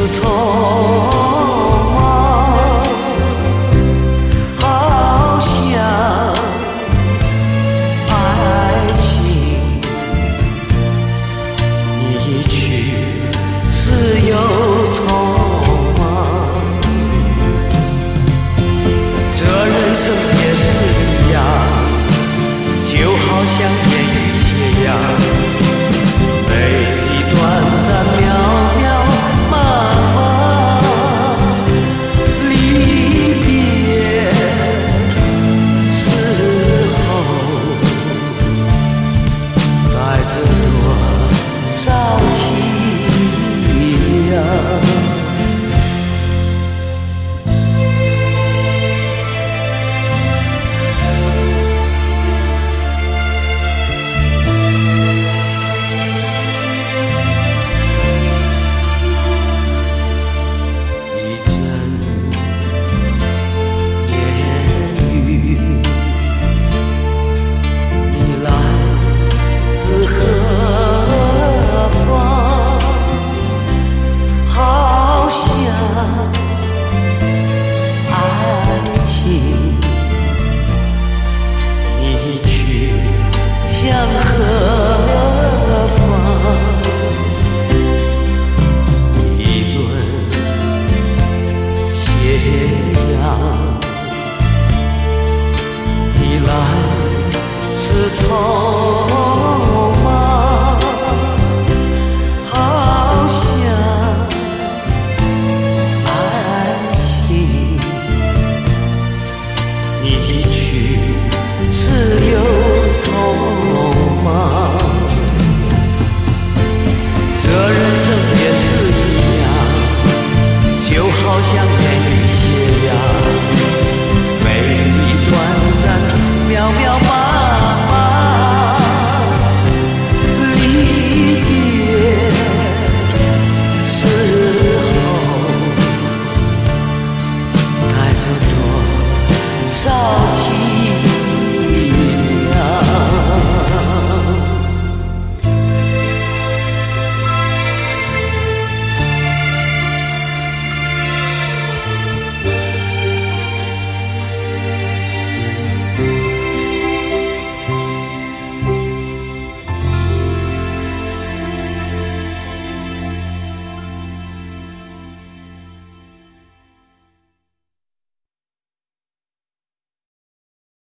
自从我想。